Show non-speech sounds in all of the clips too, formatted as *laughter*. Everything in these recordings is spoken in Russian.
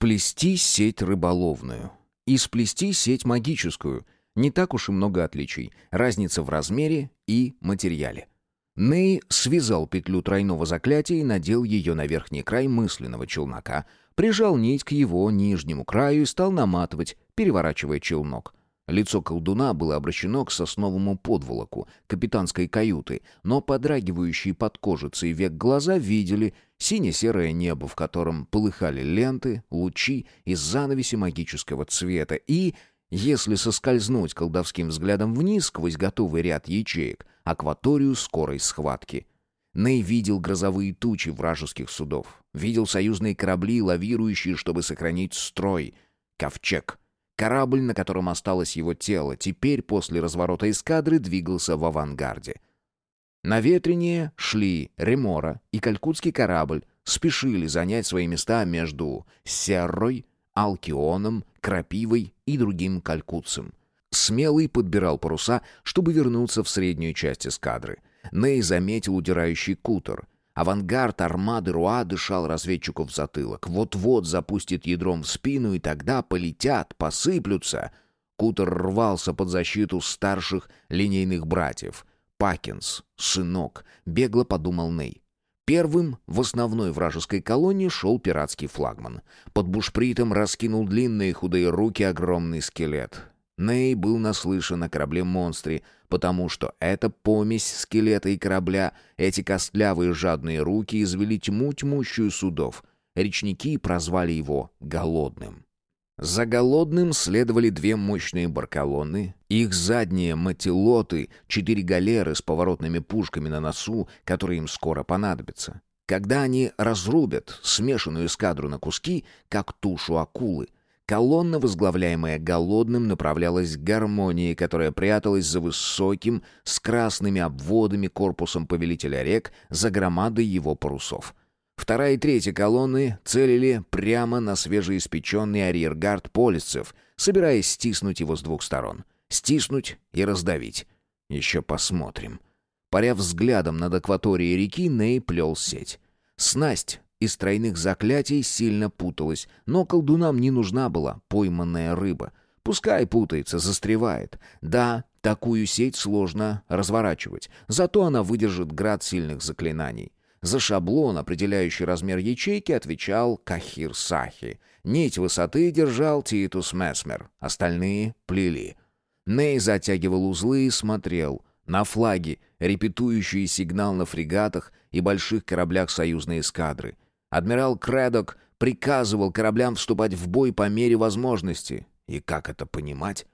Сплести сеть рыболовную. И сплести сеть магическую. Не так уж и много отличий. Разница в размере и материале. Ней связал петлю тройного заклятия и надел ее на верхний край мысленного челнока, прижал нить к его нижнему краю и стал наматывать, переворачивая челнок. Лицо колдуна было обращено к сосновому подволоку капитанской каюты, но подрагивающие под кожицей век глаза видели сине-серое небо, в котором полыхали ленты, лучи из занавеси магического цвета, и, если соскользнуть колдовским взглядом вниз сквозь готовый ряд ячеек, акваторию скорой схватки. Ней видел грозовые тучи вражеских судов, видел союзные корабли, лавирующие, чтобы сохранить строй. Ковчег — Корабль, на котором осталось его тело, теперь после разворота эскадры двигался в авангарде. На ветренее шли Ремора и Калькутский корабль, спешили занять свои места между Серрой, Алкионом, Крапивой и другим калькутцем. Смелый подбирал паруса, чтобы вернуться в среднюю часть эскадры. Ней заметил удирающий кутер — Авангард армады Руа дышал разведчику в затылок. Вот-вот запустит ядром в спину, и тогда полетят, посыплются. Кутер рвался под защиту старших линейных братьев. Пакинс, сынок, бегло подумал Ней. Первым в основной вражеской колонии шел пиратский флагман. Под бушпритом раскинул длинные худые руки огромный скелет. Ней был наслышан о корабле-монстре, потому что эта помесь скелета и корабля, эти костлявые жадные руки извели тьму тьмущую судов. Речники прозвали его «голодным». За голодным следовали две мощные баркалоны, их задние матилоты, четыре галеры с поворотными пушками на носу, которые им скоро понадобятся. Когда они разрубят смешанную эскадру на куски, как тушу акулы, Колонна, возглавляемая Голодным, направлялась к гармонии, которая пряталась за высоким, с красными обводами корпусом повелителя рек, за громадой его парусов. Вторая и третья колонны целили прямо на свежеиспеченный арьергард полисцев, собираясь стиснуть его с двух сторон. Стиснуть и раздавить. Еще посмотрим. Паря взглядом над акваторией реки, Ней плел сеть. Снасть из тройных заклятий сильно путалась, но колдунам не нужна была пойманная рыба. Пускай путается, застревает. Да, такую сеть сложно разворачивать, зато она выдержит град сильных заклинаний. За шаблон, определяющий размер ячейки, отвечал Кахир Сахи. Нить высоты держал Титус Месмер, остальные плели. Ней затягивал узлы и смотрел на флаги, репетующие сигнал на фрегатах и больших кораблях союзной эскадры — Адмирал Кредок приказывал кораблям вступать в бой по мере возможности. И как это понимать?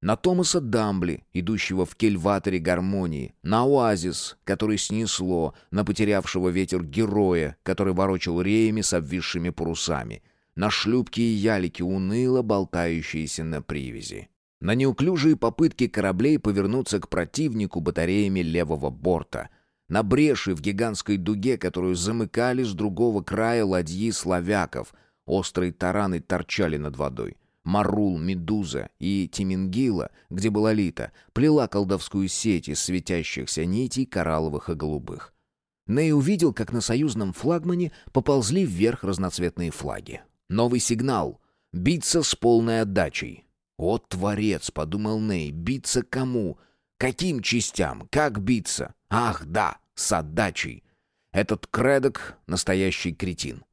На Томаса Дамбли, идущего в кельваторе гармонии, на Оазис, который снесло, на потерявшего ветер героя, который ворочал реями с обвисшими парусами, на шлюпки и ялики, уныло болтающиеся на привязи. На неуклюжие попытки кораблей повернуться к противнику батареями левого борта — на бреши в гигантской дуге, которую замыкали с другого края ладьи славяков. Острые тараны торчали над водой. Марул, Медуза и Тимингила, где была Лита, плела колдовскую сеть из светящихся нитей коралловых и голубых. Ней увидел, как на союзном флагмане поползли вверх разноцветные флаги. Новый сигнал. Биться с полной отдачей. «О, творец!» — подумал Ней. «Биться кому? Каким частям? Как биться? Ах, да, с отдачей. Этот кредок — настоящий кретин.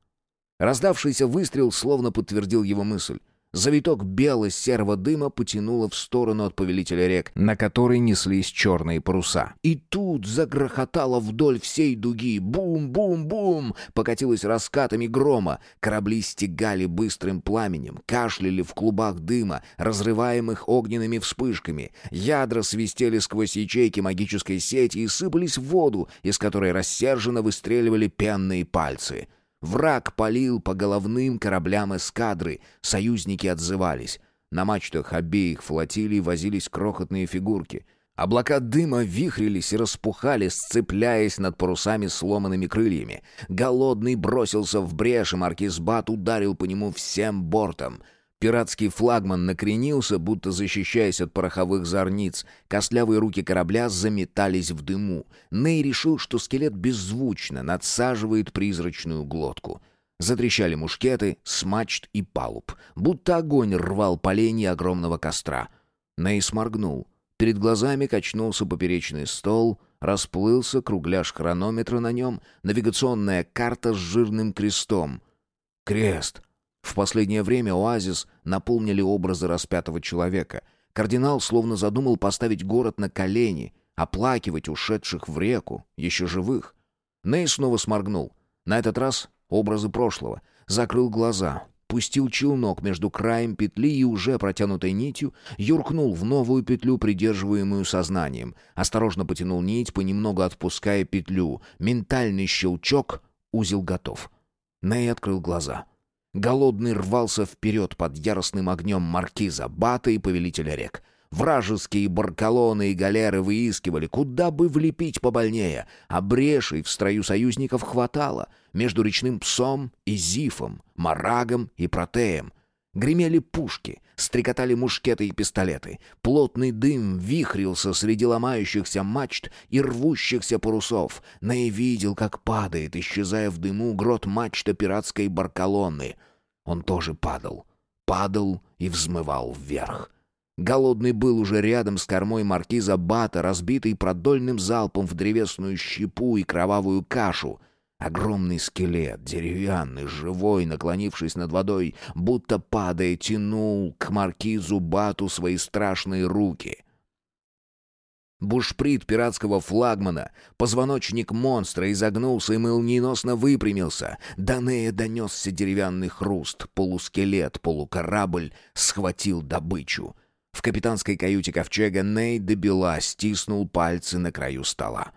Раздавшийся выстрел словно подтвердил его мысль. Завиток бело-серого дыма потянуло в сторону от повелителя рек, на которой неслись черные паруса. И тут загрохотало вдоль всей дуги. Бум-бум-бум! Покатилось раскатами грома. Корабли стегали быстрым пламенем, кашляли в клубах дыма, разрываемых огненными вспышками. Ядра свистели сквозь ячейки магической сети и сыпались в воду, из которой рассерженно выстреливали пенные пальцы. Враг палил по головным кораблям эскадры, союзники отзывались. На мачтах обеих флотилий возились крохотные фигурки. Облака дыма вихрились и распухали, сцепляясь над парусами сломанными крыльями. Голодный бросился в брешь, и маркиз Бат ударил по нему всем бортом — Пиратский флагман накренился, будто защищаясь от пороховых зорниц. Костлявые руки корабля заметались в дыму. Ней решил, что скелет беззвучно надсаживает призрачную глотку. Затрещали мушкеты с мачт и палуб, будто огонь рвал поленья огромного костра. Нейс моргнул. Перед глазами качнулся поперечный стол, расплылся кругляш хронометра на нем, навигационная карта с жирным крестом. Крест. В последнее время оазис наполнили образы распятого человека. Кардинал словно задумал поставить город на колени, оплакивать ушедших в реку, еще живых. Ней снова сморгнул. На этот раз образы прошлого. Закрыл глаза, пустил челнок между краем петли и уже протянутой нитью, юркнул в новую петлю, придерживаемую сознанием. Осторожно потянул нить, понемногу отпуская петлю. Ментальный щелчок, узел готов. Ней открыл глаза. Голодный рвался вперед под яростным огнем маркиза, бата и повелителя рек. Вражеские баркалоны и галеры выискивали, куда бы влепить побольнее, а брешей в строю союзников хватало между речным псом и зифом, марагом и протеем. Гремели пушки, стрекотали мушкеты и пистолеты. Плотный дым вихрился среди ломающихся мачт и рвущихся парусов. Ней видел, как падает, исчезая в дыму, грот мачта пиратской баркалоны. Он тоже падал, падал и взмывал вверх. Голодный был уже рядом с кормой маркиза Бата, разбитый продольным залпом в древесную щепу и кровавую кашу. Огромный скелет, деревянный, живой, наклонившись над водой, будто падая, тянул к маркизу Бату свои страшные руки. Бушприт пиратского флагмана, позвоночник монстра изогнулся и молниеносно выпрямился. До Нея донесся деревянный хруст. Полускелет, полукорабль схватил добычу. В капитанской каюте ковчега Ней добила, стиснул пальцы на краю стола.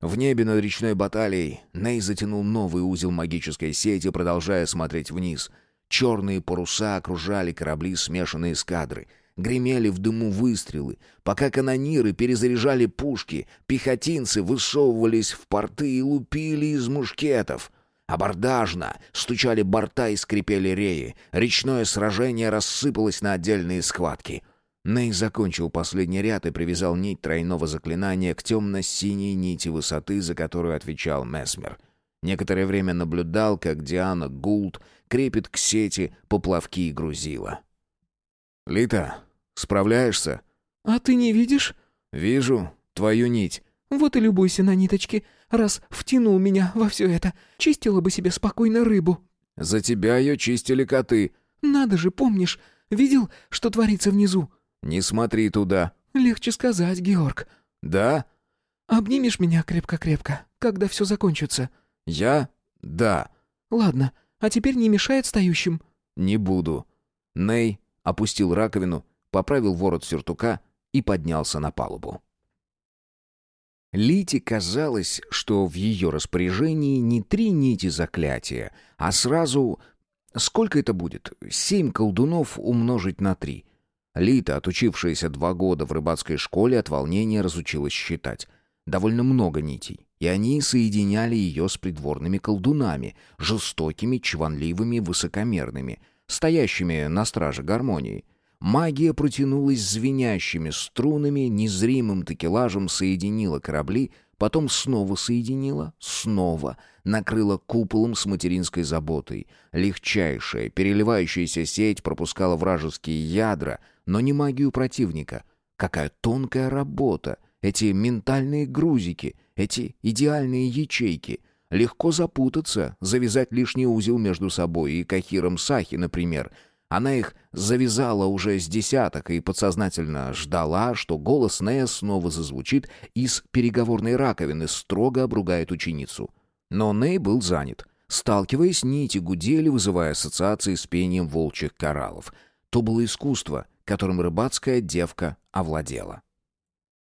В небе над речной баталией Ней затянул новый узел магической сети, продолжая смотреть вниз. Черные паруса окружали корабли смешанные эскадры. Гремели в дыму выстрелы. Пока канониры перезаряжали пушки, пехотинцы высовывались в порты и лупили из мушкетов. Абордажно стучали борта и скрипели реи. Речное сражение рассыпалось на отдельные схватки — Ней закончил последний ряд и привязал нить тройного заклинания к темно-синей нити высоты, за которую отвечал Месмер. Некоторое время наблюдал, как Диана Гулд крепит к сети поплавки и грузила. «Лита, справляешься?» «А ты не видишь?» «Вижу твою нить». «Вот и любуйся на ниточке. Раз втянул меня во все это, чистила бы себе спокойно рыбу». «За тебя ее чистили коты». «Надо же, помнишь, видел, что творится внизу?» «Не смотри туда». «Легче сказать, Георг». «Да?» «Обнимешь меня крепко-крепко, когда все закончится». «Я? Да». «Ладно, а теперь не мешай отстающим». «Не буду». Ней опустил раковину, поправил ворот сюртука и поднялся на палубу. Лите казалось, что в ее распоряжении не три нити заклятия, а сразу... Сколько это будет? Семь колдунов умножить на три. Лита, отучившаяся два года в рыбацкой школе, от волнения разучилась считать. Довольно много нитей, и они соединяли ее с придворными колдунами, жестокими, чванливыми, высокомерными, стоящими на страже гармонии. Магия протянулась звенящими струнами, незримым такелажем соединила корабли, потом снова соединила, снова, накрыла куполом с материнской заботой. Легчайшая, переливающаяся сеть пропускала вражеские ядра, но не магию противника. Какая тонкая работа! Эти ментальные грузики, эти идеальные ячейки. Легко запутаться, завязать лишний узел между собой и Кахиром Сахи, например. Она их завязала уже с десяток и подсознательно ждала, что голос Нея снова зазвучит из переговорной раковины, строго обругает ученицу. Но Ней был занят. Сталкиваясь, нити гудели, вызывая ассоциации с пением волчьих кораллов. То было искусство, которым рыбацкая девка овладела.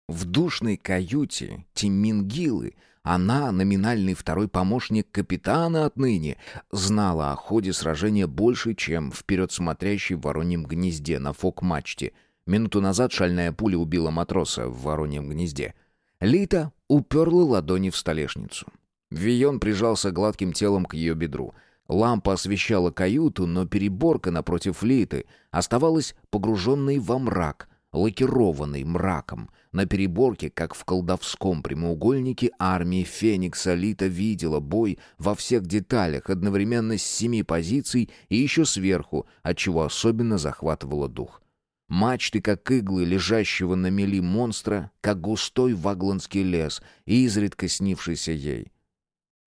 В душной каюте Тиммингилы она, номинальный второй помощник капитана отныне, знала о ходе сражения больше, чем вперед смотрящий в вороньем гнезде на фок-мачте. Минуту назад шальная пуля убила матроса в вороньем гнезде. Лита уперла ладони в столешницу. Вион прижался гладким телом к ее бедру — Лампа освещала каюту, но переборка напротив Литы оставалась погруженной во мрак. Лакированный мраком. На переборке, как в колдовском прямоугольнике, армии Феникса Лита видела бой во всех деталях, одновременно с семи позиций и еще сверху, отчего особенно захватывало дух. Мачты, как иглы лежащего на мели монстра, как густой вагланский лес, изредка снившийся ей.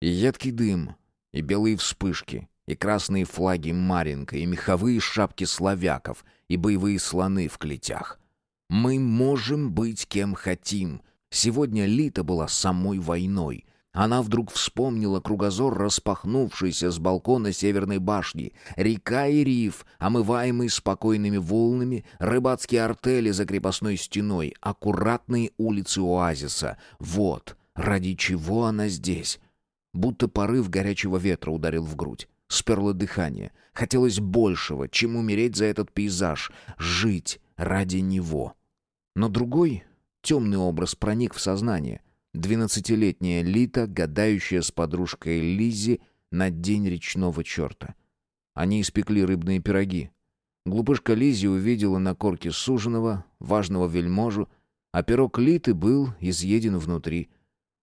И едкий дым, и белые вспышки, и красные флаги Маринка, и меховые шапки славяков, и боевые слоны в клетях. Мы можем быть кем хотим. Сегодня Лита была самой войной. Она вдруг вспомнила кругозор, распахнувшийся с балкона северной башни. Река и риф, омываемые спокойными волнами, рыбацкие артели за крепостной стеной, аккуратные улицы оазиса. Вот, ради чего она здесь. Будто порыв горячего ветра ударил в грудь. Сперло дыхание. Хотелось большего, чем умереть за этот пейзаж. Жить ради него. Но другой, темный образ проник в сознание. Двенадцатилетняя Лита, гадающая с подружкой Лизи на день речного черта. Они испекли рыбные пироги. Глупышка Лизи увидела на корке суженого, важного вельможу, а пирог Литы был изъеден внутри.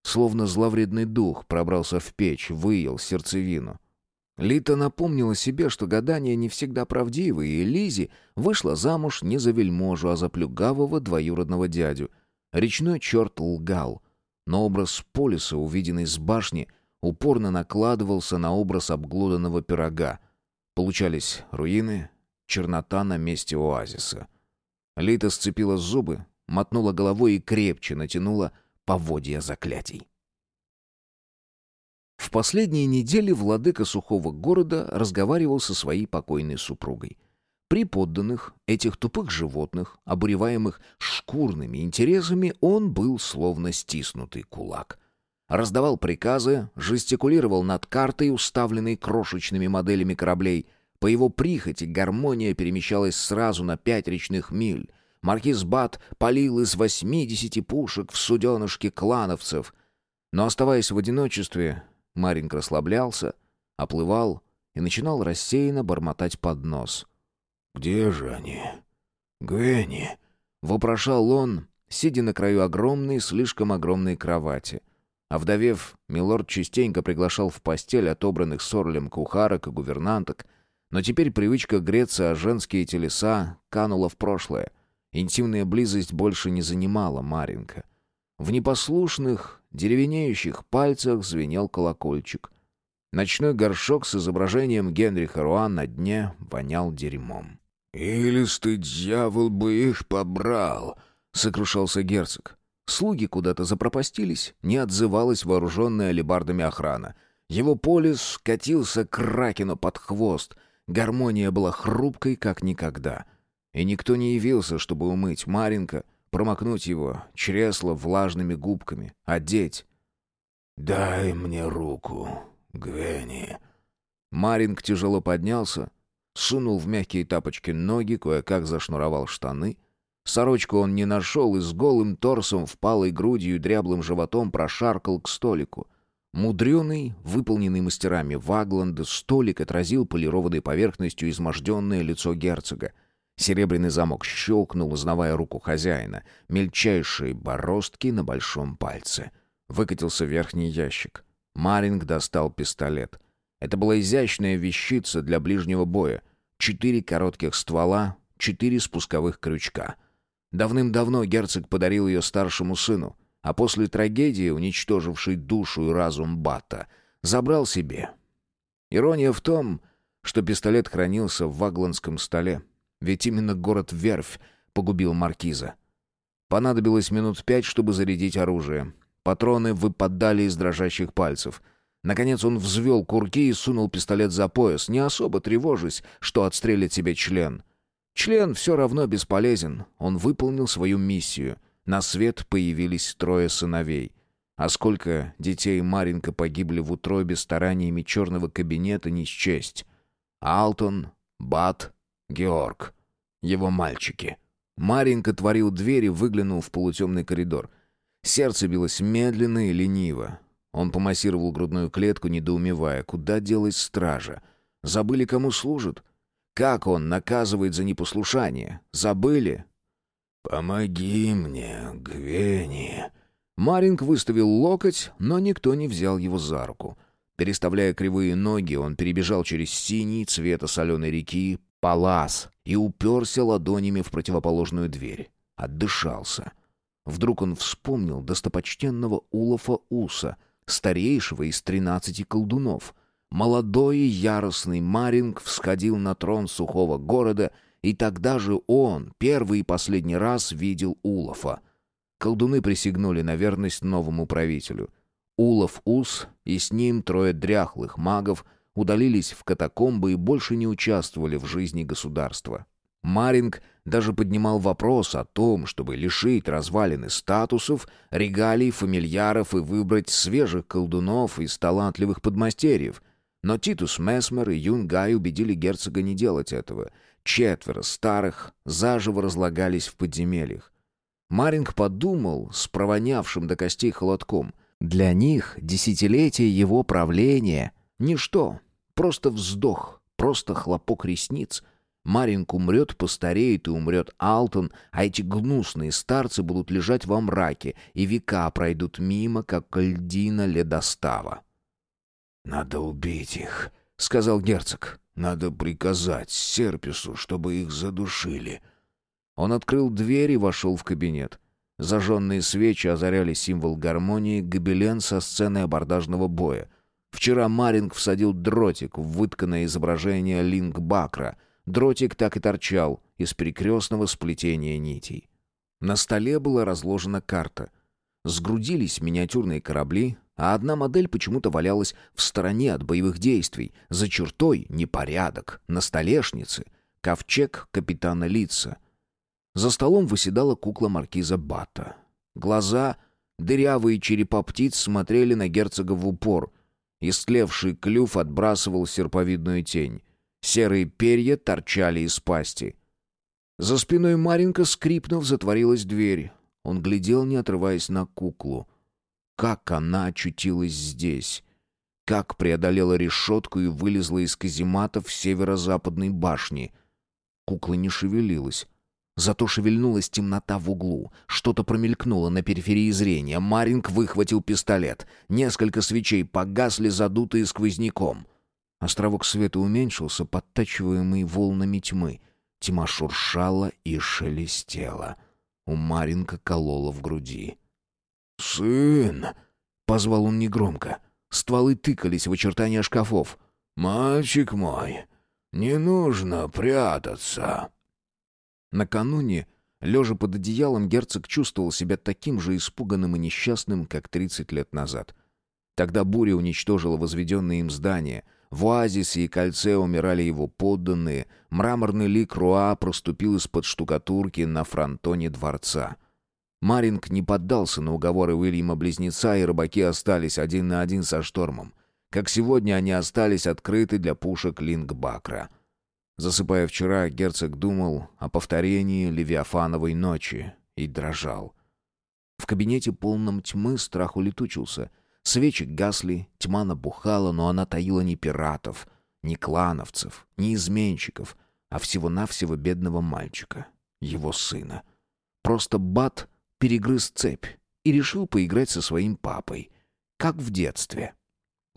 Словно зловредный дух пробрался в печь, выел сердцевину. Лита напомнила себе, что гадания не всегда правдивы, и Лизи вышла замуж не за вельможу, а за плюгавого двоюродного дядю. Речной черт лгал, но образ полиса, увиденный с башни, упорно накладывался на образ обглоданного пирога. Получались руины, чернота на месте оазиса. Лита сцепила зубы, мотнула головой и крепче натянула поводья заклятий. В последние недели владыка сухого города разговаривал со своей покойной супругой. При подданных этих тупых животных, обуреваемых шкурными интересами, он был словно стиснутый кулак. Раздавал приказы, жестикулировал над картой, уставленной крошечными моделями кораблей. По его прихоти гармония перемещалась сразу на пять речных миль. Маркиз Бат палил из восьмидесяти пушек в суденышке клановцев. Но, оставаясь в одиночестве, Маринк расслаблялся, оплывал и начинал рассеянно бормотать под нос. «Где же они? Гвенни?» — вопрошал он, сидя на краю огромной, слишком огромной кровати. А вдовев, милорд частенько приглашал в постель отобранных с Орлем кухарок и гувернанток, но теперь привычка греться о женские телеса канула в прошлое. Интимная близость больше не занимала Маринка. В непослушных, деревенеющих пальцах звенел колокольчик. Ночной горшок с изображением Генриха Руа на дне вонял дерьмом. «Илистый дьявол бы их побрал!» — сокрушался герцог. Слуги куда-то запропастились, не отзывалась вооруженная алебардами охрана. Его полис катился к Ракину под хвост. Гармония была хрупкой, как никогда. И никто не явился, чтобы умыть Маринка — промокнуть его чресло влажными губками, одеть. «Дай мне руку, Гвенни». Маринг тяжело поднялся, сунул в мягкие тапочки ноги, кое-как зашнуровал штаны. Сорочку он не нашел и с голым торсом, впалой грудью и дряблым животом прошаркал к столику. Мудреный, выполненный мастерами Вагланда, столик отразил полированной поверхностью изможденное лицо герцога — Серебряный замок щелкнул, узнавая руку хозяина. Мельчайшие бороздки на большом пальце. Выкатился верхний ящик. Маринг достал пистолет. Это была изящная вещица для ближнего боя. Четыре коротких ствола, четыре спусковых крючка. Давным-давно герцог подарил ее старшему сыну, а после трагедии, уничтожившей душу и разум Бата, забрал себе. Ирония в том, что пистолет хранился в вагландском столе, ведь именно город Верфь погубил маркиза. Понадобилось минут пять, чтобы зарядить оружие. Патроны выпадали из дрожащих пальцев. Наконец он взвел курки и сунул пистолет за пояс, не особо тревожась, что отстрелит себе член. Член все равно бесполезен. Он выполнил свою миссию. На свет появились трое сыновей. А сколько детей Маринка погибли в утробе стараниями черного кабинета не счесть. Алтон, Бат, Георг. Его мальчики. Маринка творил дверь и выглянул в полутемный коридор. Сердце билось медленно и лениво. Он помассировал грудную клетку, недоумевая, куда делась стража. Забыли, кому служат? Как он наказывает за непослушание? Забыли? «Помоги мне, Гвени!» Маринг выставил локоть, но никто не взял его за руку. Переставляя кривые ноги, он перебежал через синий цвета соленой реки палас и уперся ладонями в противоположную дверь. Отдышался. Вдруг он вспомнил достопочтенного Улафа Уса, старейшего из тринадцати колдунов. Молодой и яростный Маринг всходил на трон сухого города, и тогда же он первый и последний раз видел Улафа. Колдуны присягнули на верность новому правителю. Улов Ус и с ним трое дряхлых магов удалились в катакомбы и больше не участвовали в жизни государства. Маринг даже поднимал вопрос о том, чтобы лишить развалины статусов, регалий, фамильяров и выбрать свежих колдунов из талантливых подмастерьев. Но Титус Месмер и Юнгай убедили герцога не делать этого. Четверо старых заживо разлагались в подземельях. Маринг подумал с провонявшим до костей холодком. Для них десятилетие его правления — ничто, просто вздох, просто хлопок ресниц — Маринк умрет, постареет и умрет Алтон, а эти гнусные старцы будут лежать во мраке, и века пройдут мимо, как льдина ледостава. «Надо убить их», — сказал герцог. «Надо приказать Серпису, чтобы их задушили». Он открыл дверь и вошел в кабинет. Зажженные свечи озаряли символ гармонии, гобелен со сцены абордажного боя. Вчера Маринг всадил дротик в вытканное изображение Линк-Бакра — Дротик так и торчал из перекрестного сплетения нитей. На столе была разложена карта. Сгрудились миниатюрные корабли, а одна модель почему-то валялась в стороне от боевых действий, за чертой непорядок, на столешнице, ковчег капитана Лица. За столом выседала кукла маркиза Бата. Глаза, дырявые черепа птиц смотрели на герцога в упор. Истлевший клюв отбрасывал серповидную тень. Серые перья торчали из пасти. За спиной Маринка, скрипнув, затворилась дверь. Он глядел, не отрываясь на куклу. Как она очутилась здесь? Как преодолела решетку и вылезла из казематов северо-западной башни? Кукла не шевелилась. Зато шевельнулась темнота в углу. Что-то промелькнуло на периферии зрения. Маринк выхватил пистолет. Несколько свечей погасли, задутые сквозняком. Островок света уменьшился, подтачиваемый волнами тьмы. Тьма шуршала и шелестела. У Маринка колола в груди. «Сын!» — позвал он негромко. Стволы тыкались в очертания шкафов. «Мальчик мой, не нужно прятаться!» Накануне, лежа под одеялом, герцог чувствовал себя таким же испуганным и несчастным, как тридцать лет назад. Тогда буря уничтожила возведенные им здания — в оазисе и кольце умирали его подданные, мраморный лик Руа проступил из-под штукатурки на фронтоне дворца. Маринг не поддался на уговоры Уильяма-близнеца, и рыбаки остались один на один со штормом. Как сегодня они остались открыты для пушек Лингбакра. Засыпая вчера, герцог думал о повторении Левиафановой ночи и дрожал. В кабинете полном тьмы страх улетучился — Свечи гасли, тьма набухала, но она таила не пиратов, не клановцев, не изменщиков, а всего-навсего бедного мальчика, его сына. Просто Бат перегрыз цепь и решил поиграть со своим папой, как в детстве.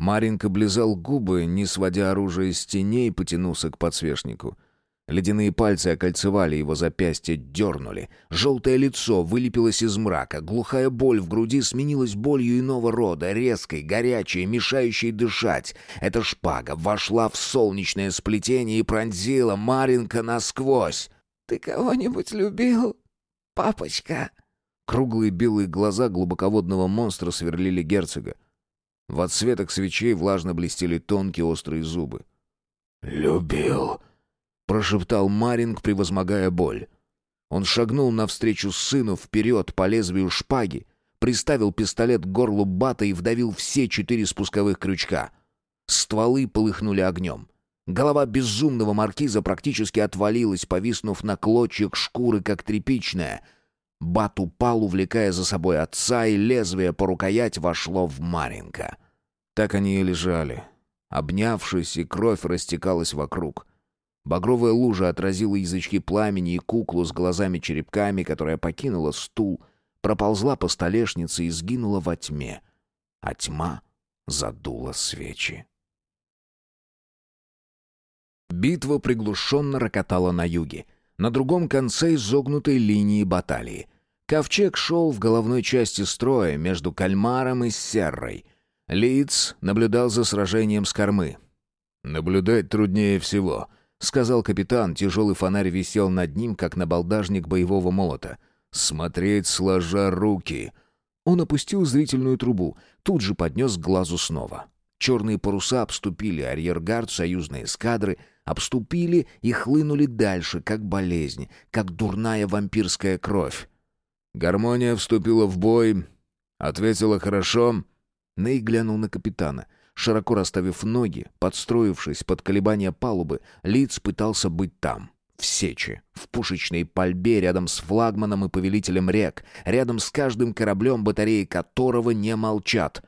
Маринка близал губы, не сводя оружие с теней, потянулся к подсвечнику — Ледяные пальцы окольцевали его запястье, дернули. Желтое лицо вылепилось из мрака. Глухая боль в груди сменилась болью иного рода, резкой, горячей, мешающей дышать. Эта шпага вошла в солнечное сплетение и пронзила Маринка насквозь. «Ты кого-нибудь любил, папочка?» Круглые белые глаза глубоководного монстра сверлили герцога. В отсветах свечей влажно блестели тонкие острые зубы. «Любил», прошептал Маринг, превозмогая боль. Он шагнул навстречу сыну вперед по лезвию шпаги, приставил пистолет к горлу бата и вдавил все четыре спусковых крючка. Стволы полыхнули огнем. Голова безумного маркиза практически отвалилась, повиснув на клочьях шкуры, как тряпичная. Бат упал, увлекая за собой отца, и лезвие по рукоять вошло в Маринка. Так они и лежали, обнявшись, и кровь растекалась вокруг. Багровая лужа отразила язычки пламени и куклу с глазами-черепками, которая покинула стул, проползла по столешнице и сгинула во тьме. А тьма задула свечи. Битва приглушенно рокотала на юге, на другом конце изогнутой линии баталии. Ковчег шел в головной части строя между кальмаром и серрой. Лиц наблюдал за сражением с кормы. «Наблюдать труднее всего», — сказал капитан. Тяжелый фонарь висел над ним, как набалдажник боевого молота. «Смотреть, сложа руки». Он опустил зрительную трубу, тут же поднес к глазу снова. Черные паруса обступили арьергард союзной эскадры, обступили и хлынули дальше, как болезнь, как дурная вампирская кровь. Гармония вступила в бой, ответила хорошо. Ней глянул на капитана. Широко расставив ноги, подстроившись под колебания палубы, Лиц пытался быть там, в сече, в пушечной пальбе рядом с флагманом и повелителем рек, рядом с каждым кораблем, батареи которого не молчат.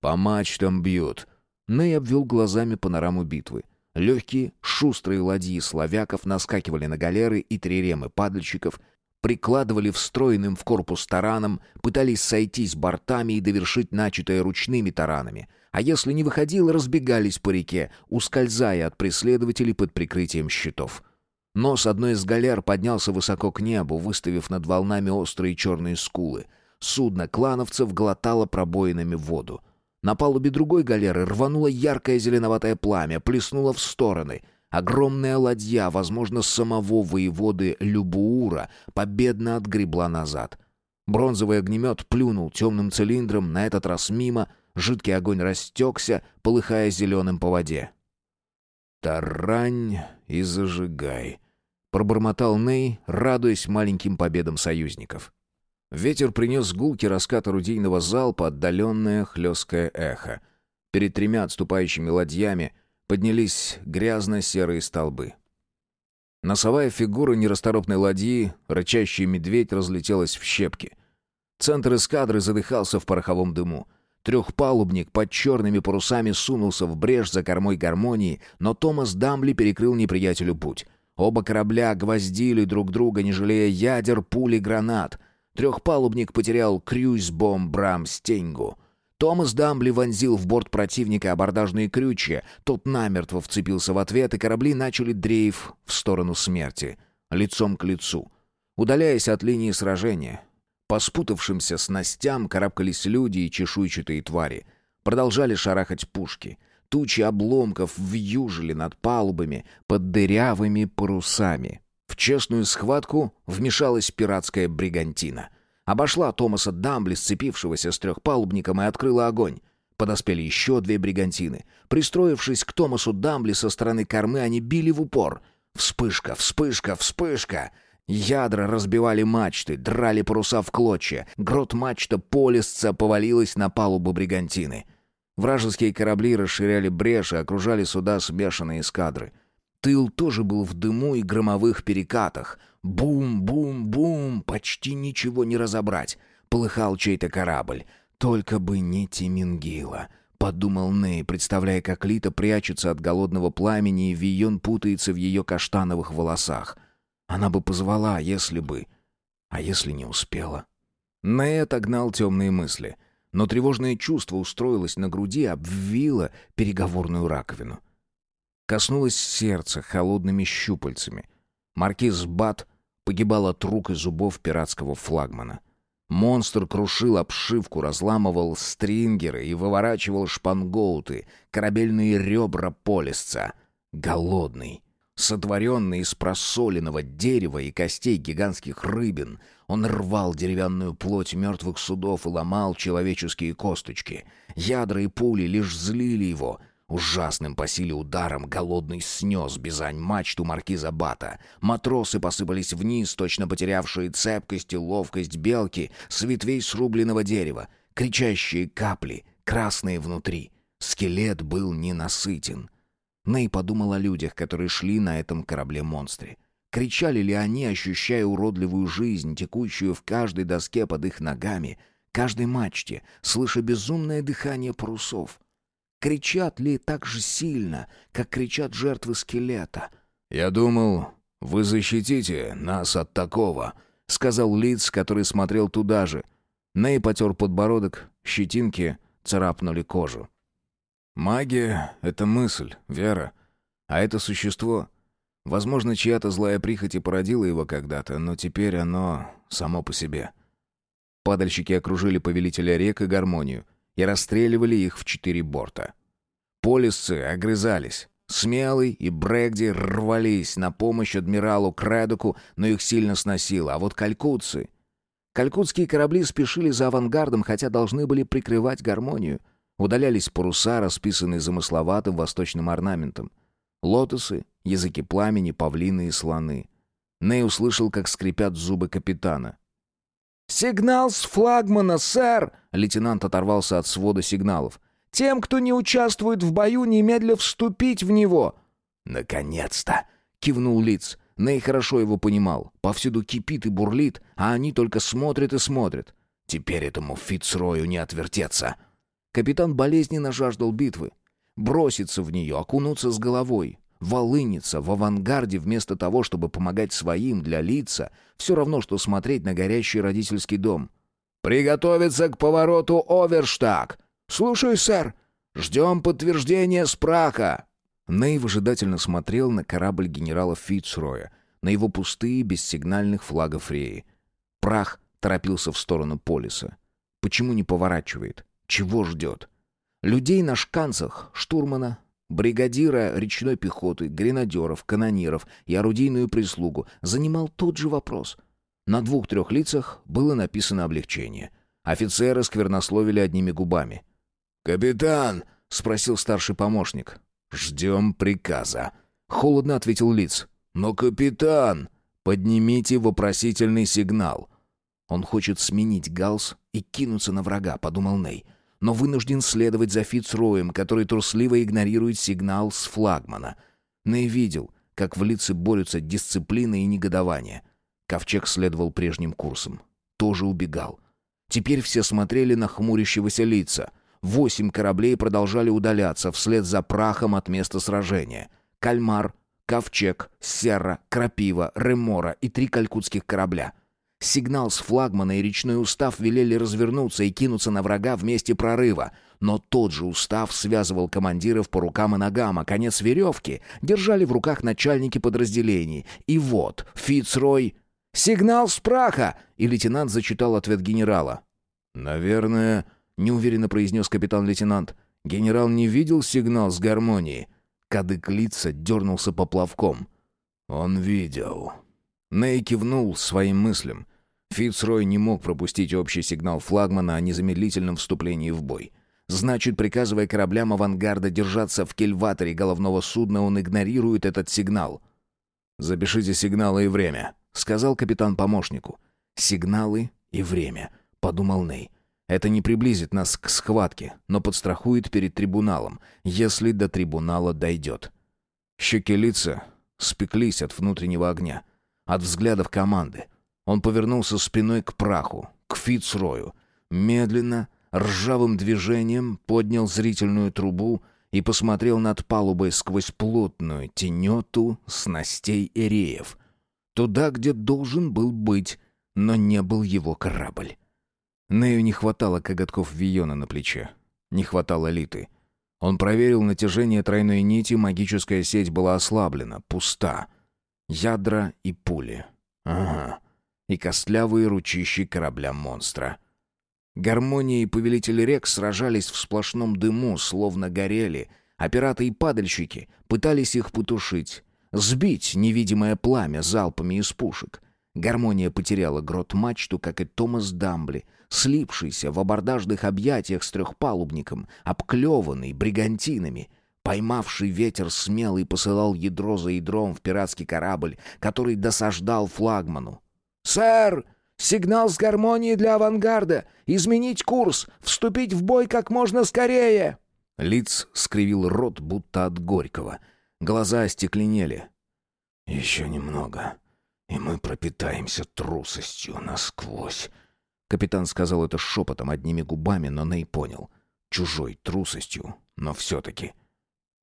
По мачтам бьют. Ней обвел глазами панораму битвы. Легкие, шустрые ладьи славяков наскакивали на галеры и триремы падальщиков, прикладывали встроенным в корпус тараном, пытались сойтись бортами и довершить начатое ручными таранами, а если не выходило, разбегались по реке, ускользая от преследователей под прикрытием щитов. Нос одной из галер поднялся высоко к небу, выставив над волнами острые черные скулы. Судно клановцев глотало пробоинами воду. На палубе другой галеры рвануло яркое зеленоватое пламя, плеснуло в стороны. Огромная ладья, возможно, самого воеводы Любуура, победно отгребла назад. Бронзовый огнемет плюнул темным цилиндром, на этот раз мимо, жидкий огонь растекся, полыхая зеленым по воде. «Тарань и зажигай», — пробормотал Ней, радуясь маленьким победам союзников. Ветер принес гулки раскат орудийного залпа, отдаленное хлесткое эхо. Перед тремя отступающими ладьями поднялись грязно-серые столбы. Носовая фигура нерасторопной ладьи, рычащий медведь, разлетелась в щепки. Центр эскадры задыхался в пороховом дыму. Трехпалубник под черными парусами сунулся в брешь за кормой гармонии, но Томас Дамбли перекрыл неприятелю путь. Оба корабля гвоздили друг друга, не жалея ядер, пули, гранат — Трехпалубник потерял крюйсбом Брам Стеньгу. Томас Дамбли вонзил в борт противника абордажные крючья. Тот намертво вцепился в ответ, и корабли начали дрейф в сторону смерти. Лицом к лицу. Удаляясь от линии сражения. По спутавшимся снастям карабкались люди и чешуйчатые твари. Продолжали шарахать пушки. Тучи обломков вьюжили над палубами под дырявыми парусами. В честную схватку вмешалась пиратская бригантина. Обошла Томаса Дамбли, сцепившегося с трехпалубником, и открыла огонь. Подоспели еще две бригантины. Пристроившись к Томасу Дамбли со стороны кормы, они били в упор. Вспышка, вспышка, вспышка! Ядра разбивали мачты, драли паруса в клочья. Грот мачта полисца повалилась на палубу бригантины. Вражеские корабли расширяли бреши, окружали суда смешанные эскадры. Тыл тоже был в дыму и громовых перекатах. Бум-бум-бум, почти ничего не разобрать. Полыхал чей-то корабль. Только бы не Тимингила. Подумал Ней, представляя, как Лита прячется от голодного пламени, и Вион путается в ее каштановых волосах. Она бы позвала, если бы... А если не успела? Ней отогнал темные мысли. Но тревожное чувство устроилось на груди, обвило переговорную раковину. Коснулось сердца холодными щупальцами. Маркиз Бат погибал от рук и зубов пиратского флагмана. Монстр крушил обшивку, разламывал стрингеры и выворачивал шпангоуты, корабельные ребра полисца. Голодный, сотворенный из просоленного дерева и костей гигантских рыбин, он рвал деревянную плоть мертвых судов и ломал человеческие косточки. Ядра и пули лишь злили его — Ужасным по силе ударом голодный снес бизань мачту маркиза Бата. Матросы посыпались вниз, точно потерявшие цепкость и ловкость белки с ветвей срубленного дерева. Кричащие капли, красные внутри. Скелет был ненасытен. Ней подумал о людях, которые шли на этом корабле-монстре. Кричали ли они, ощущая уродливую жизнь, текущую в каждой доске под их ногами, каждой мачте, слыша безумное дыхание парусов? Кричат ли так же сильно, как кричат жертвы скелета? «Я думал, вы защитите нас от такого», — сказал Лиц, который смотрел туда же. Ней потер подбородок, щетинки царапнули кожу. «Магия — это мысль, вера. А это существо... Возможно, чья-то злая прихоть и породила его когда-то, но теперь оно само по себе». Падальщики окружили повелителя рек и гармонию и расстреливали их в четыре борта. Полисцы огрызались. Смелый и Брэгди рвались на помощь адмиралу Кредоку, но их сильно сносило. А вот калькутцы... Калькутские корабли спешили за авангардом, хотя должны были прикрывать гармонию. Удалялись паруса, расписанные замысловатым восточным орнаментом. Лотосы, языки пламени, павлины и слоны. Ней услышал, как скрипят зубы капитана. «Сигнал с флагмана, сэр!» Лейтенант оторвался от свода сигналов. «Тем, кто не участвует в бою, немедля вступить в него!» «Наконец-то!» — кивнул Лиц. Ней хорошо его понимал. Повсюду кипит и бурлит, а они только смотрят и смотрят. Теперь этому Фицрою не отвертеться. Капитан болезненно жаждал битвы. Броситься в нее, окунуться с головой. Волыниться в авангарде вместо того, чтобы помогать своим для лица, все равно, что смотреть на горящий родительский дом. «Приготовиться к повороту Оверштаг!» «Слушаю, сэр!» «Ждем подтверждения с праха!» Ней выжидательно смотрел на корабль генерала Фицроя, на его пустые, без сигнальных флагов реи. Прах торопился в сторону полиса. Почему не поворачивает? Чего ждет? Людей на шканцах, штурмана, бригадира речной пехоты, гренадеров, канониров и орудийную прислугу занимал тот же вопрос. На двух-трех лицах было написано облегчение. Офицеры сквернословили одними губами. «Капитан!» — спросил старший помощник. «Ждем приказа», — холодно ответил Лиц. «Но, капитан, поднимите вопросительный сигнал». «Он хочет сменить галс и кинуться на врага», — подумал Ней но вынужден следовать за Фицроем, который трусливо игнорирует сигнал с флагмана. Ней видел, как в лице борются дисциплина и негодование. Ковчег следовал прежним курсом. Тоже убегал. Теперь все смотрели на хмурящегося лица. Восемь кораблей продолжали удаляться вслед за прахом от места сражения. Кальмар, Ковчег, Серра, Крапива, Ремора и три калькутских корабля — Сигнал с флагмана и речной устав велели развернуться и кинуться на врага в месте прорыва. Но тот же устав связывал командиров по рукам и ногам, а конец веревки держали в руках начальники подразделений. И вот Фицрой... «Сигнал с праха!» И лейтенант зачитал ответ генерала. «Наверное...» — неуверенно произнес капитан-лейтенант. «Генерал не видел сигнал с гармонии?» Кадык лица дернулся поплавком. «Он видел». Ней кивнул своим мыслям. Фицрой не мог пропустить общий сигнал флагмана о незамедлительном вступлении в бой. Значит, приказывая кораблям авангарда держаться в кельваторе головного судна, он игнорирует этот сигнал. «Запишите сигналы и время», — сказал капитан помощнику. «Сигналы и время», — подумал Ней. «Это не приблизит нас к схватке, но подстрахует перед трибуналом, если до трибунала дойдет». Щеки лица спеклись от внутреннего огня, от взглядов команды. Он повернулся спиной к праху, к Фицрою. Медленно, ржавым движением поднял зрительную трубу и посмотрел над палубой сквозь плотную тенету снастей эреев. Туда, где должен был быть, но не был его корабль. Нею не хватало коготков Виона на плече. Не хватало Литы. Он проверил натяжение тройной нити, магическая сеть была ослаблена, пуста. Ядра и пули. Ага и костлявые ручищи корабля-монстра. Гармония и повелитель рек сражались в сплошном дыму, словно горели, а пираты и падальщики пытались их потушить, сбить невидимое пламя залпами из пушек. Гармония потеряла грот-мачту, как и Томас Дамбли, слипшийся в абордажных объятиях с трехпалубником, обклеванный бригантинами — Поймавший ветер смелый посылал ядро за ядром в пиратский корабль, который досаждал флагману. «Сэр! Сигнал с гармонии для авангарда! Изменить курс! Вступить в бой как можно скорее!» Лиц скривил рот, будто от горького. Глаза остекленели. «Еще немного, и мы пропитаемся трусостью насквозь». Капитан сказал это шепотом, одними губами, но Ней понял. Чужой трусостью, но все-таки.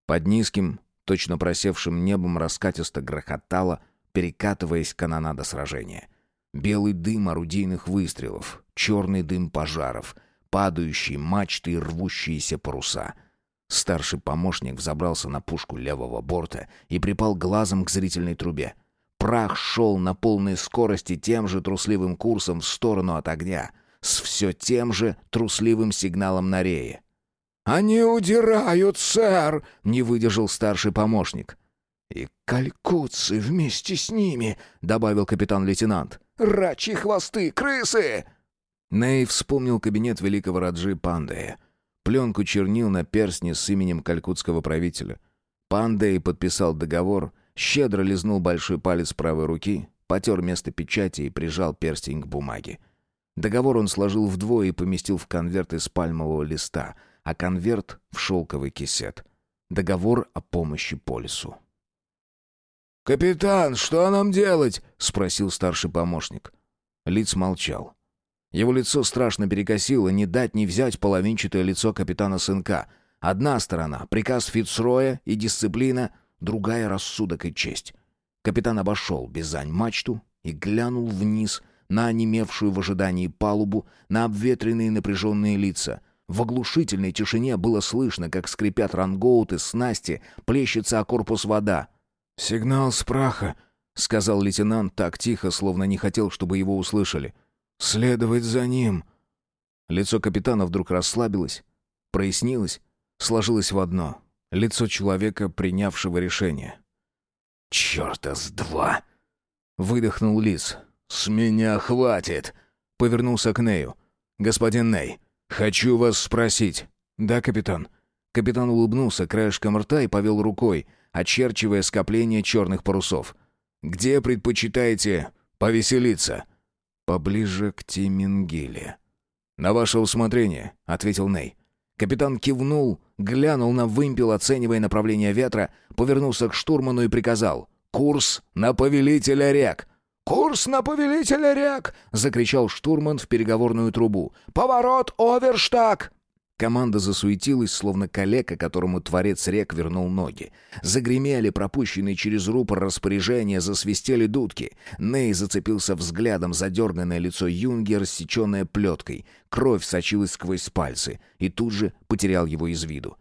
Под низким, Точно просевшим небом раскатисто грохотало, перекатываясь канонада сражения. Белый дым орудийных выстрелов, черный дым пожаров, падающие мачты и рвущиеся паруса. Старший помощник взобрался на пушку левого борта и припал глазом к зрительной трубе. Прах шел на полной скорости тем же трусливым курсом в сторону от огня, с все тем же трусливым сигналом на рее. «Они удирают, сэр!» — не выдержал старший помощник. «И калькутцы вместе с ними!» — добавил капитан-лейтенант. «Рачьи хвосты, крысы!» Ней вспомнил кабинет великого Раджи Пандея. Пленку чернил на перстне с именем калькутского правителя. Пандей подписал договор, щедро лизнул большой палец правой руки, потер место печати и прижал перстень к бумаге. Договор он сложил вдвое и поместил в конверт из пальмового листа — а конверт в шелковый кисет. Договор о помощи полису. «Капитан, что нам делать?» — спросил старший помощник. Лиц молчал. Его лицо страшно перекосило, не дать не взять половинчатое лицо капитана сынка. Одна сторона — приказ Фицроя и дисциплина, другая — рассудок и честь. Капитан обошел Бизань-мачту и глянул вниз на онемевшую в ожидании палубу, на обветренные напряженные лица — в оглушительной тишине было слышно, как скрипят рангоуты, снасти, плещется о корпус вода. «Сигнал с праха», — сказал лейтенант так тихо, словно не хотел, чтобы его услышали. «Следовать за ним». Лицо капитана вдруг расслабилось, прояснилось, сложилось в одно. Лицо человека, принявшего решение. «Чёрта с два!» — выдохнул Лис. «С меня хватит!» — повернулся к Нею. «Господин Ней, «Хочу вас спросить». «Да, капитан». Капитан улыбнулся краешком рта и повел рукой, очерчивая скопление черных парусов. «Где предпочитаете повеселиться?» «Поближе к Тимингиле». «На ваше усмотрение», — ответил Ней. Капитан кивнул, глянул на вымпел, оценивая направление ветра, повернулся к штурману и приказал «Курс на повелителя рек!» «Курс на повелителя рек!» — закричал штурман в переговорную трубу. «Поворот, оверштаг!» Команда засуетилась, словно калека, которому творец рек вернул ноги. Загремели пропущенные через рупор распоряжения, засвистели дудки. Ней зацепился взглядом за дерганное лицо Юнги, рассеченное плеткой. Кровь сочилась сквозь пальцы, и тут же потерял его из виду.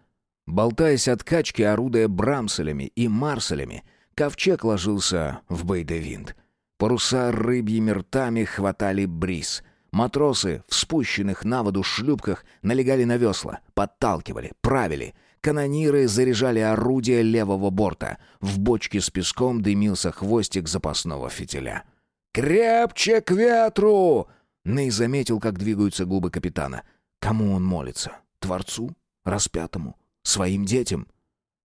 Болтаясь от качки, орудуя брамселями и марселями, ковчег ложился в Бейдевинд. Паруса рыбьими ртами хватали бриз. Матросы в спущенных на воду шлюпках налегали на весла, подталкивали, правили. Канониры заряжали орудия левого борта. В бочке с песком дымился хвостик запасного фитиля. «Крепче к ветру!» Ней заметил, как двигаются губы капитана. Кому он молится? Творцу? Распятому? Своим детям?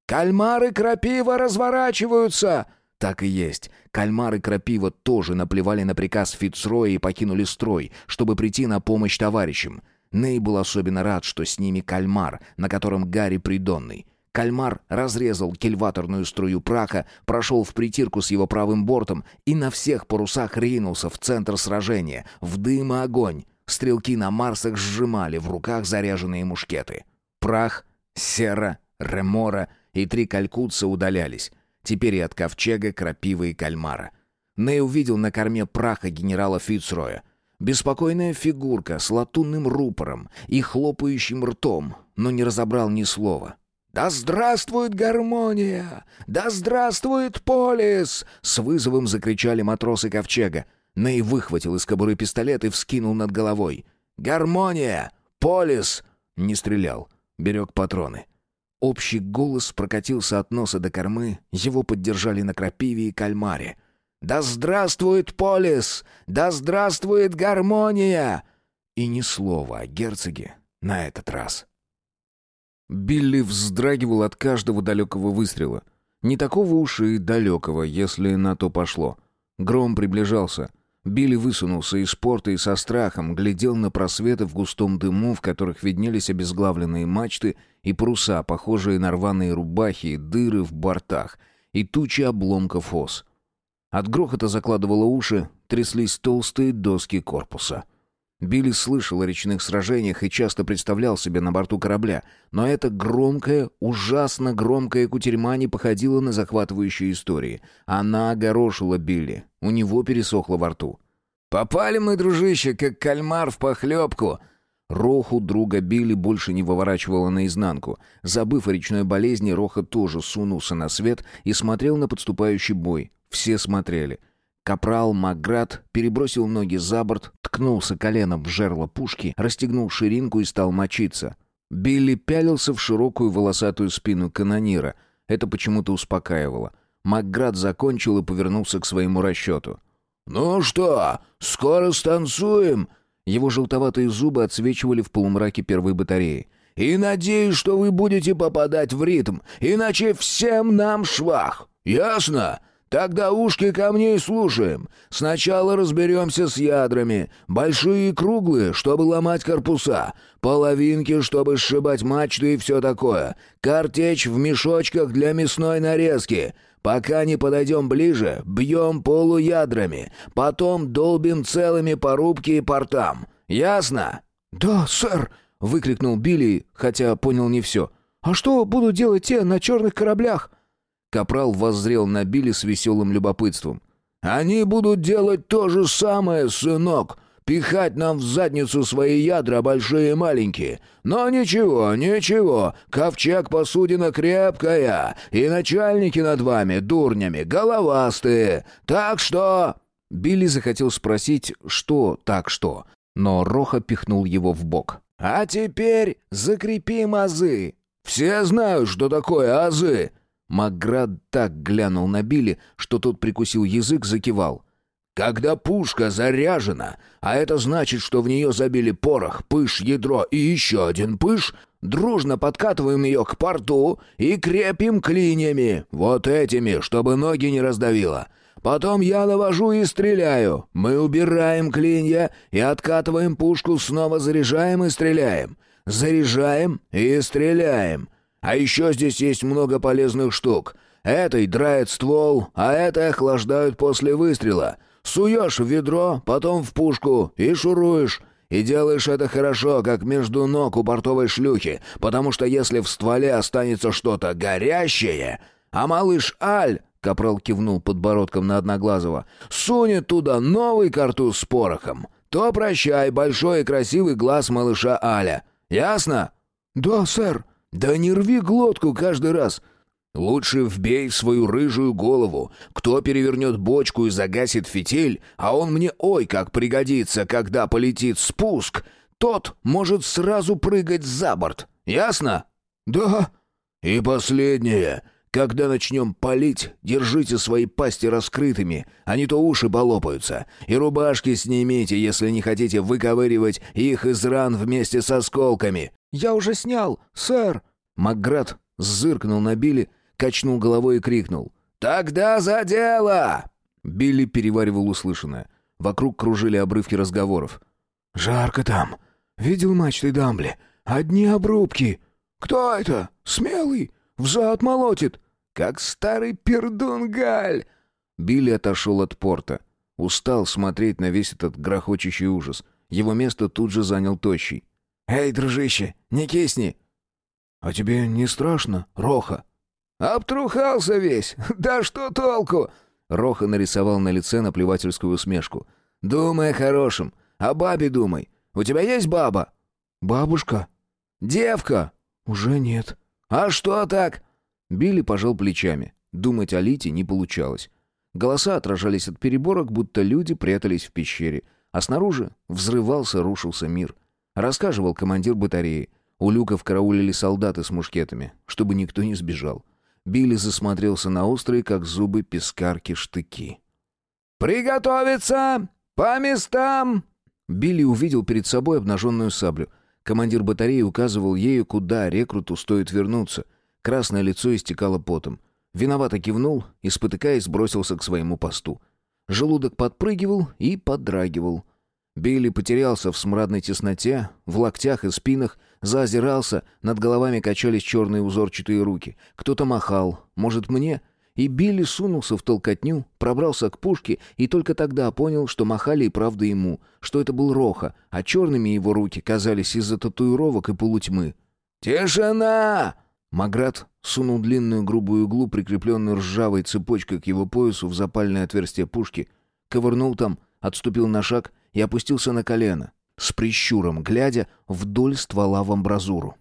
«Кальмары крапива разворачиваются!» Так и есть. Кальмар и Крапива тоже наплевали на приказ Фицроя и покинули строй, чтобы прийти на помощь товарищам. Ней был особенно рад, что с ними Кальмар, на котором Гарри Придонный. Кальмар разрезал кильваторную струю праха, прошел в притирку с его правым бортом и на всех парусах ринулся в центр сражения, в дым и огонь. Стрелки на Марсах сжимали в руках заряженные мушкеты. Прах, Сера, Ремора и три калькутца удалялись. Теперь и от ковчега, крапивы и кальмара. Ней увидел на корме праха генерала Фицроя. Беспокойная фигурка с латунным рупором и хлопающим ртом, но не разобрал ни слова. «Да здравствует гармония! Да здравствует полис!» С вызовом закричали матросы ковчега. Ней выхватил из кобуры пистолет и вскинул над головой. «Гармония! Полис!» Не стрелял. Берег патроны. Общий голос прокатился от носа до кормы, его поддержали на крапиве и кальмаре. «Да здравствует полис! Да здравствует гармония!» И ни слова о герцоге на этот раз. Билли вздрагивал от каждого далекого выстрела. Не такого уж и далекого, если на то пошло. Гром приближался — Билли высунулся из порта и со страхом глядел на просветы в густом дыму, в которых виднелись обезглавленные мачты и паруса, похожие на рваные рубахи и дыры в бортах, и тучи обломков ос. От грохота закладывало уши, тряслись толстые доски корпуса. Билли слышал о речных сражениях и часто представлял себе на борту корабля, но эта громкая, ужасно громкая кутерьма не походила на захватывающие истории. Она огорошила Билли, у него пересохло во рту. «Попали мы, дружище, как кальмар в похлебку!» Роху друга Билли больше не выворачивала наизнанку. Забыв о речной болезни, Роха тоже сунулся на свет и смотрел на подступающий бой. Все смотрели. Капрал Макград перебросил ноги за борт, ткнулся коленом в жерло пушки, расстегнул ширинку и стал мочиться. Билли пялился в широкую волосатую спину канонира. Это почему-то успокаивало. Макград закончил и повернулся к своему расчету. «Ну что, скоро станцуем?» Его желтоватые зубы отсвечивали в полумраке первой батареи. «И надеюсь, что вы будете попадать в ритм, иначе всем нам швах. Ясно? Тогда ушки ко мне и слушаем. Сначала разберемся с ядрами. Большие и круглые, чтобы ломать корпуса. Половинки, чтобы сшибать мачты и все такое. Картечь в мешочках для мясной нарезки. Пока не подойдем ближе, бьем полуядрами. Потом долбим целыми по рубке и портам. Ясно?» «Да, сэр!» — выкрикнул Билли, хотя понял не все. «А что будут делать те на черных кораблях?» Капрал воззрел на Билли с веселым любопытством. «Они будут делать то же самое, сынок пихать нам в задницу свои ядра, большие и маленькие. Но ничего, ничего, ковчег посудина крепкая, и начальники над вами, дурнями, головастые. Так что...» Билли захотел спросить, что так что, но Роха пихнул его в бок. «А теперь закрепим азы. Все знают, что такое азы». Макград так глянул на Билли, что тот прикусил язык, закивал. Когда пушка заряжена, а это значит, что в нее забили порох, пыш, ядро и еще один пыш, дружно подкатываем ее к порту и крепим клиньями, вот этими, чтобы ноги не раздавило. Потом я навожу и стреляю. Мы убираем клинья и откатываем пушку, снова заряжаем и стреляем. Заряжаем и стреляем. А еще здесь есть много полезных штук. Этой драет ствол, а это охлаждают после выстрела. Суешь в ведро, потом в пушку и шуруешь. И делаешь это хорошо, как между ног у портовой шлюхи, потому что если в стволе останется что-то горящее, а малыш Аль, Капрал кивнул подбородком на Одноглазого, сунет туда новый картуз с порохом, то прощай большой и красивый глаз малыша Аля. Ясно? Да, сэр. Да не рви глотку каждый раз. Лучше вбей в свою рыжую голову, кто перевернет бочку и загасит фитиль, а он мне ой как пригодится, когда полетит спуск, тот может сразу прыгать за борт. Ясно? Да. И последнее. Когда начнем палить, держите свои пасти раскрытыми, а не то уши полопаются. И рубашки снимите, если не хотите выковыривать их из ран вместе с осколками. Я уже снял, сэр. Макград зыркнул на Билли, качнул головой и крикнул. «Тогда за дело!» Билли переваривал услышанное. Вокруг кружили обрывки разговоров. «Жарко там. Видел мачты Дамбли? Одни обрубки. Кто это? Смелый? Взад молотит. Как старый пердун Галь!» Билли отошел от порта. Устал смотреть на весь этот грохочущий ужас. Его место тут же занял Тощий. «Эй, дружище, не кисни!» «А тебе не страшно, Роха?» «Обтрухался весь! *laughs* Да что толку?» Роха нарисовал на лице наплевательскую усмешку. «Думай о хорошем. О бабе думай. У тебя есть баба?» «Бабушка?» «Девка?» «Уже нет». «А что так?» Билли пожал плечами. Думать о Лите не получалось. Голоса отражались от переборок, будто люди прятались в пещере. А снаружи взрывался, рушился мир. Рассказывал командир батареи. У люков караулили солдаты с мушкетами, чтобы никто не сбежал. Билли засмотрелся на острые, как зубы пескарки, штыки. «Приготовиться! По местам!» Билли увидел перед собой обнаженную саблю. Командир батареи указывал ею, куда рекруту стоит вернуться. Красное лицо истекало потом. Виновато кивнул и, спотыкаясь, бросился к своему посту. Желудок подпрыгивал и подрагивал. Билли потерялся в смрадной тесноте, в локтях и спинах, заозирался, над головами качались черные узорчатые руки. Кто-то махал, может, мне? И Билли сунулся в толкотню, пробрался к пушке и только тогда понял, что махали и правда ему, что это был Роха, а черными его руки казались из-за татуировок и полутьмы. «Тишина!» Маград сунул длинную грубую иглу, прикрепленную ржавой цепочкой к его поясу в запальное отверстие пушки, ковырнул там, отступил на шаг и опустился на колено, с прищуром глядя вдоль ствола в амбразуру.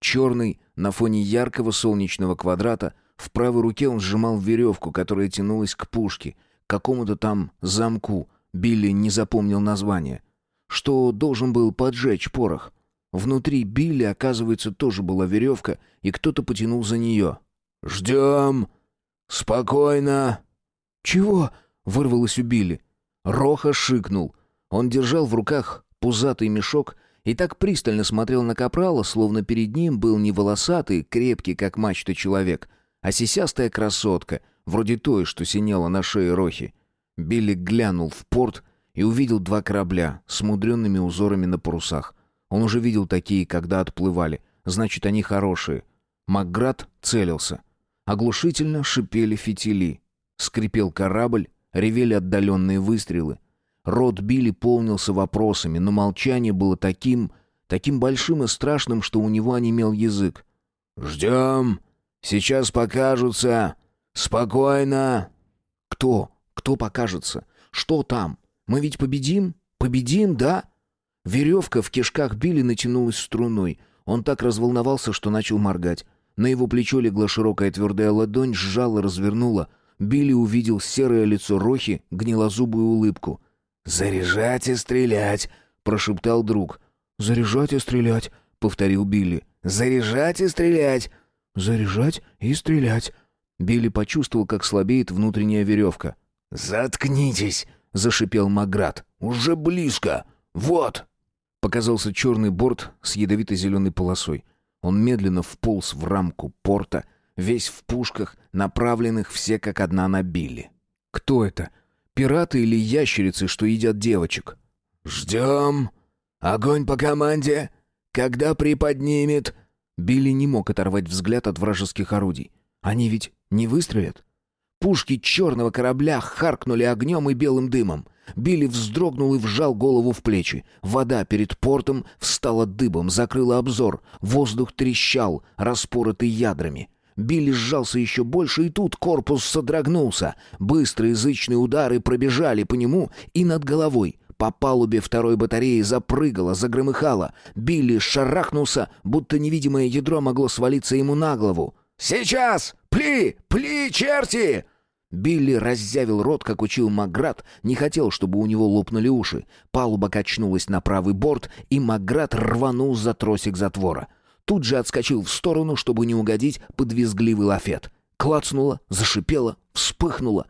Черный, на фоне яркого солнечного квадрата, в правой руке он сжимал веревку, которая тянулась к пушке, к какому-то там замку, Билли не запомнил название, что должен был поджечь порох. Внутри Билли, оказывается, тоже была веревка, и кто-то потянул за нее. «Ждем! Спокойно!» «Чего?» — вырвалось у Билли. Роха шикнул. Он держал в руках пузатый мешок и так пристально смотрел на капрала, словно перед ним был не волосатый, крепкий, как мачта человек, а сисястая красотка, вроде той, что синела на шее Рохи. Билли глянул в порт и увидел два корабля с мудренными узорами на парусах. Он уже видел такие, когда отплывали. Значит, они хорошие. Макград целился. Оглушительно шипели фитили. Скрипел корабль, ревели отдаленные выстрелы. Рот Билли полнился вопросами, но молчание было таким, таким большим и страшным, что у него онемел язык. «Ждем. Сейчас покажутся. Спокойно». «Кто? Кто покажется? Что там? Мы ведь победим? Победим, да?» Веревка в кишках Билли натянулась струной. Он так разволновался, что начал моргать. На его плечо легла широкая твердая ладонь, сжала, развернула. Билли увидел серое лицо Рохи, гнилозубую улыбку — «Заряжать и стрелять!» — прошептал друг. «Заряжать и стрелять!» — повторил Билли. «Заряжать и стрелять!» «Заряжать и стрелять!» Билли почувствовал, как слабеет внутренняя веревка. «Заткнитесь!» — зашипел Маград. «Уже близко! Вот!» Показался черный борт с ядовито-зеленой полосой. Он медленно вполз в рамку порта, весь в пушках, направленных все как одна на Билли. «Кто это?» Пираты или ящерицы, что едят девочек? «Ждем. Огонь по команде. Когда приподнимет...» Билли не мог оторвать взгляд от вражеских орудий. «Они ведь не выстрелят?» Пушки черного корабля харкнули огнем и белым дымом. Билли вздрогнул и вжал голову в плечи. Вода перед портом встала дыбом, закрыла обзор. Воздух трещал, распоротый ядрами. Билли сжался еще больше, и тут корпус содрогнулся. Быстрые язычные удары пробежали по нему и над головой. По палубе второй батареи запрыгало, загромыхало. Билли шарахнулся, будто невидимое ядро могло свалиться ему на голову. «Сейчас! Пли! Пли, черти!» Билли раззявил рот, как учил Маград, не хотел, чтобы у него лопнули уши. Палуба качнулась на правый борт, и Маград рванул за тросик затвора тут же отскочил в сторону, чтобы не угодить под визгливый лафет. Клацнуло, зашипело, вспыхнуло.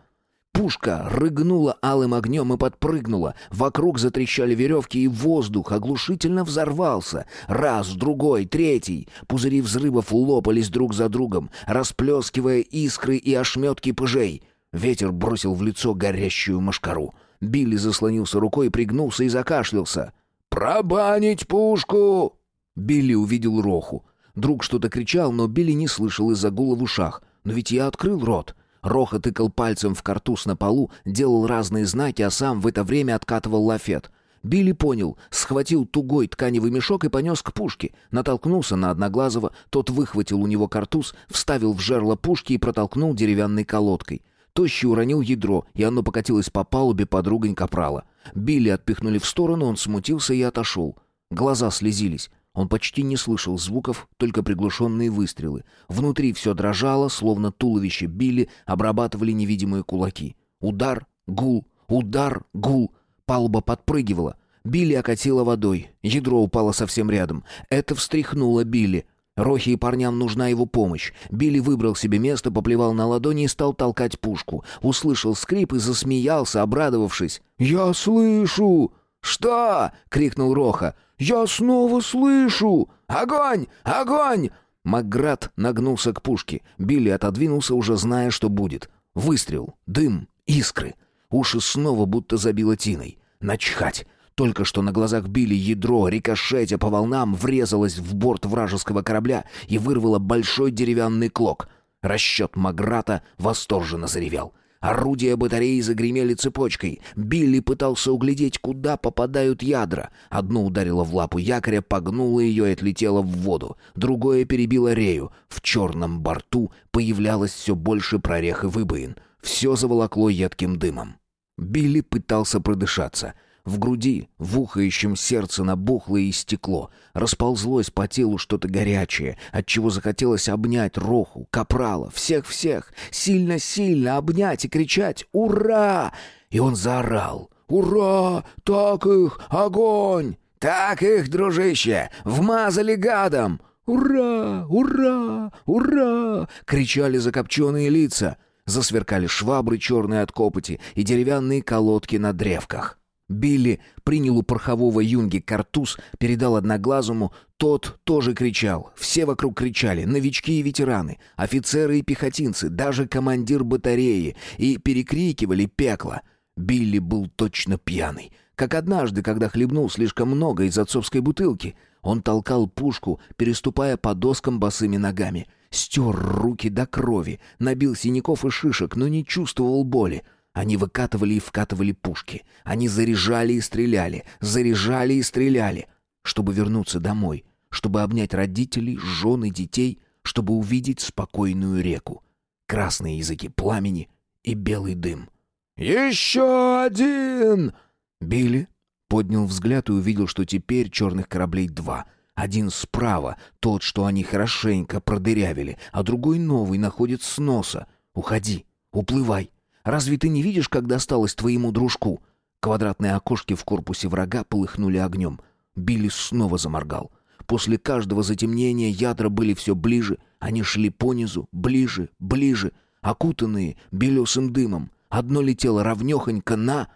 Пушка рыгнула алым огнем и подпрыгнула. Вокруг затрещали веревки, и воздух оглушительно взорвался. Раз, другой, третий. Пузыри взрывов лопались друг за другом, расплескивая искры и ошметки пыжей. Ветер бросил в лицо горящую мошкару. Билли заслонился рукой, пригнулся и закашлялся. «Пробанить пушку!» Билли увидел Роху. Друг что-то кричал, но Билли не слышал из-за гула в ушах. Но ведь я открыл рот. Роха тыкал пальцем в картуз на полу, делал разные знаки, а сам в это время откатывал лафет. Билли понял, схватил тугой тканевый мешок и понес к пушке. Натолкнулся на Одноглазого, тот выхватил у него картуз, вставил в жерло пушки и протолкнул деревянной колодкой. Тощий уронил ядро, и оно покатилось по палубе подругань капрала. Билли отпихнули в сторону, он смутился и отошел. Глаза слезились. Он почти не слышал звуков, только приглушенные выстрелы. Внутри все дрожало, словно туловище били, обрабатывали невидимые кулаки. Удар, гул, удар, гул. Палуба подпрыгивала. Билли окатила водой. Ядро упало совсем рядом. Это встряхнуло Билли. Рохи и парням нужна его помощь. Билли выбрал себе место, поплевал на ладони и стал толкать пушку. Услышал скрип и засмеялся, обрадовавшись. «Я слышу!» «Что?» — крикнул Роха. «Я снова слышу! Огонь! Огонь!» Макград нагнулся к пушке. Билли отодвинулся, уже зная, что будет. Выстрел, дым, искры. Уши снова будто забило тиной. Начхать. Только что на глазах Билли ядро, рикошетя по волнам, врезалось в борт вражеского корабля и вырвало большой деревянный клок. Расчет Маграта восторженно заревел. Орудия батареи загремели цепочкой. Билли пытался углядеть, куда попадают ядра. Одно ударило в лапу якоря, погнуло ее и отлетело в воду. Другое перебило рею. В черном борту появлялось все больше прорех и выбоин. Все заволокло едким дымом. Билли пытался продышаться — в груди, в ухающем сердце набухло и стекло. Расползлось по телу что-то горячее, от чего захотелось обнять Роху, Капрала, всех-всех, сильно-сильно обнять и кричать «Ура!» И он заорал «Ура! Так их! Огонь!» «Так их, дружище! Вмазали гадом!» «Ура! Ура! Ура!» — кричали закопченные лица. Засверкали швабры черные от копоти и деревянные колодки на древках. Билли принял у порохового юнги картуз, передал одноглазому, тот тоже кричал. Все вокруг кричали, новички и ветераны, офицеры и пехотинцы, даже командир батареи, и перекрикивали пекло. Билли был точно пьяный. Как однажды, когда хлебнул слишком много из отцовской бутылки. Он толкал пушку, переступая по доскам босыми ногами. Стер руки до крови, набил синяков и шишек, но не чувствовал боли. Они выкатывали и вкатывали пушки. Они заряжали и стреляли, заряжали и стреляли. Чтобы вернуться домой, чтобы обнять родителей, жен и детей, чтобы увидеть спокойную реку. Красные языки пламени и белый дым. «Еще один!» Билли поднял взгляд и увидел, что теперь черных кораблей два. Один справа, тот, что они хорошенько продырявили, а другой новый находит с носа. «Уходи, уплывай, Разве ты не видишь, как досталось твоему дружку?» Квадратные окошки в корпусе врага полыхнули огнем. Билли снова заморгал. После каждого затемнения ядра были все ближе. Они шли понизу, ближе, ближе, окутанные белесым дымом. Одно летело ровнехонько на...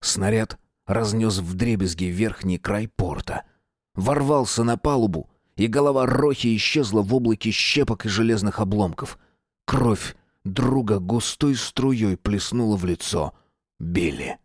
Снаряд разнес вдребезги верхний край порта. Ворвался на палубу, и голова Рохи исчезла в облаке щепок и железных обломков. Кровь друга густой струей плеснула в лицо Билли.